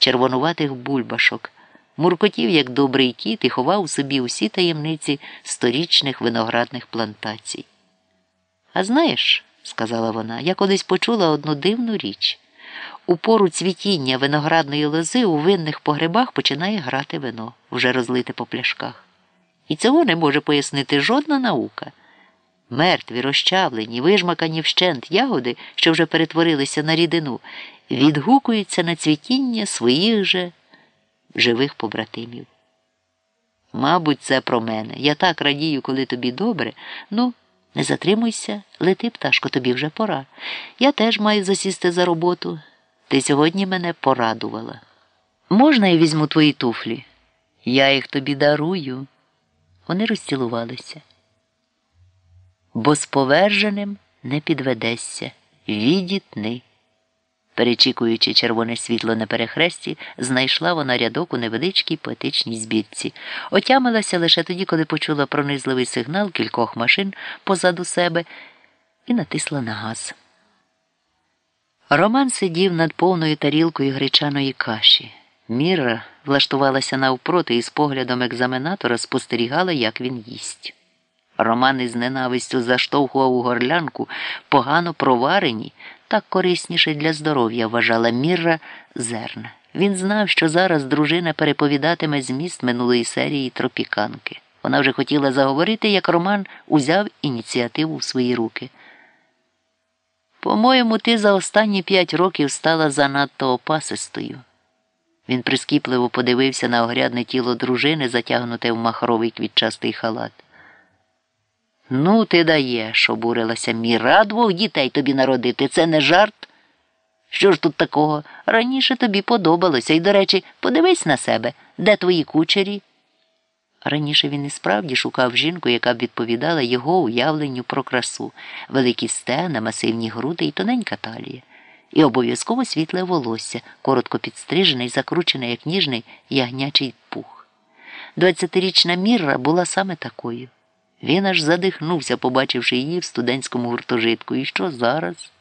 червонуватих бульбашок, муркотів, як добрий кіт, і ховав у собі усі таємниці сторічних виноградних плантацій. А знаєш, сказала вона, я колись почула одну дивну річ. У пору цвітіння виноградної лози у винних погребах починає грати вино, вже розлите по пляшках. І цього не може пояснити жодна наука. Мертві, розчавлені, вижмакані вщент ягоди, що вже перетворилися на рідину, відгукуються на цвітіння своїх же живих побратимів. Мабуть, це про мене. Я так радію, коли тобі добре. Ну, не затримуйся, лети, пташко, тобі вже пора. Я теж маю засісти за роботу. Ти сьогодні мене порадувала. Можна я візьму твої туфлі? Я їх тобі дарую. Вони розцілувалися. Бо з поверженим не підведешся, відітни. Перечікуючи червоне світло на перехресті, знайшла вона рядок у невеличкій поетичній збірці. Отямилася лише тоді, коли почула пронизливий сигнал кількох машин позаду себе і натисла на газ. Роман сидів над повною тарілкою гречаної каші. Міра влаштувалася навпроти і з поглядом екзаменатора спостерігала, як він їсть. Роман із ненавистю заштовхував у горлянку погано проварені, так корисніше для здоров'я, вважала Мірра зерна. Він знав, що зараз дружина переповідатиме зміст минулої серії тропіканки. Вона вже хотіла заговорити, як Роман узяв ініціативу в свої руки. По-моєму, ти за останні п'ять років стала занадто опасистою. Він прискіпливо подивився на огрядне тіло дружини, затягнуте в махровий квітчастий халат. Ну, ти даєш, обурилася Міра, двох дітей тобі народити. Це не жарт. Що ж тут такого? Раніше тобі подобалося, і, до речі, подивись на себе, де твої кучері. Раніше він і справді шукав жінку, яка б відповідала його уявленню про красу, великі стена, масивні груди і тоненька талія, і обов'язково світле волосся, коротко підстрижене і закручене, як ніжний ягнячий пух. Двадцятирічна Мірра була саме такою. Він аж задихнувся, побачивши її в студентському гуртожитку. І що зараз?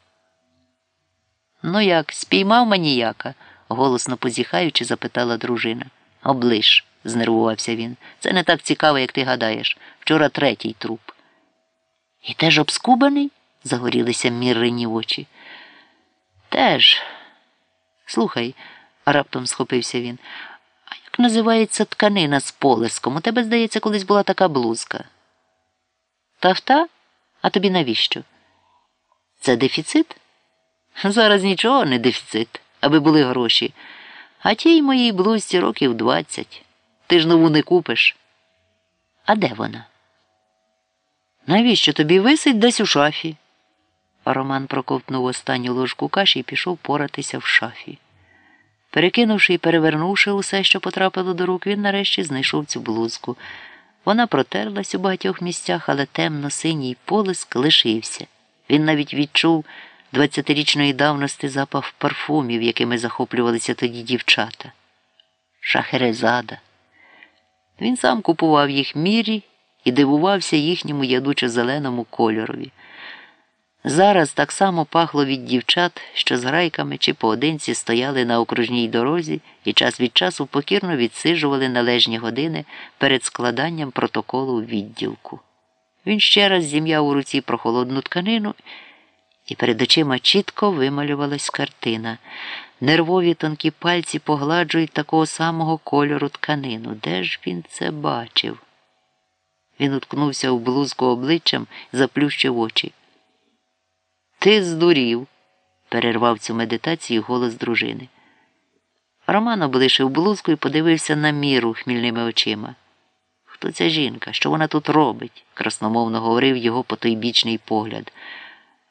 Ну як, спіймав маніяка? голосно позіхаючи, запитала дружина. Оближ, знервувався він. Це не так цікаво, як ти гадаєш. Вчора третій труп. І теж обскубаний? загорілися міррині очі. Теж. Слухай, раптом схопився він. А як називається тканина з полиском? У тебе, здається, колись була така блузка. Тафта? А тобі навіщо? Це дефіцит? Зараз нічого не дефіцит, аби були гроші. А тій моїй блузці років двадцять. Ти ж нову не купиш. А де вона? Навіщо тобі висить десь у шафі? Роман проковтнув останню ложку каші і пішов поратися в шафі. Перекинувши і перевернувши усе, що потрапило до рук, він нарешті знайшов цю блузку. Вона протерлась у багатьох місцях, але темно-синій полиск лишився. Він навіть відчув двадцятирічної давності запах парфумів, якими захоплювалися тоді дівчата. Шахерезада. Він сам купував їх мірі і дивувався їхньому ядучо зеленому кольорові. Зараз так само пахло від дівчат, що з грайками чи поодинці стояли на окружній дорозі і час від часу покірно відсиджували належні години перед складанням протоколу в відділку. Він ще раз зім'яв у руці прохолодну тканину, і перед очима чітко вималювалась картина. Нервові тонкі пальці погладжують такого самого кольору тканину. Де ж він це бачив? Він уткнувся в блузку обличчям, заплющив очі. Ти здурів, перервав цю медитацію голос дружини. Роман облишив блузку і подивився на міру хмільними очима. Хто ця жінка? Що вона тут робить? красномовно говорив його потойбічний погляд.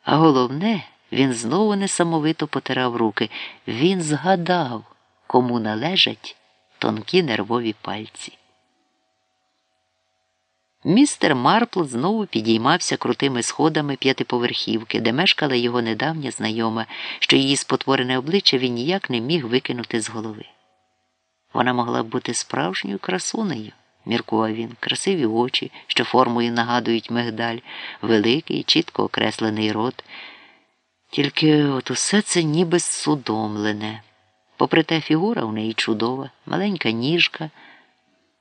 А головне, він знову несамовито потирав руки. Він згадав, кому належать тонкі нервові пальці. Містер Марпл знову підіймався крутими сходами п'ятиповерхівки, де мешкала його недавня знайома, що її спотворене обличчя він ніяк не міг викинути з голови. Вона могла б бути справжньою красунею, міркував він, красиві очі, що формою нагадують мигдаль, великий, чітко окреслений рот. Тільки от усе це ніби судомлене. Попри те, фігура у неї чудова, маленька ніжка,